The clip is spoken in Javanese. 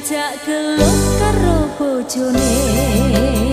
ngajak gelok karo bojone.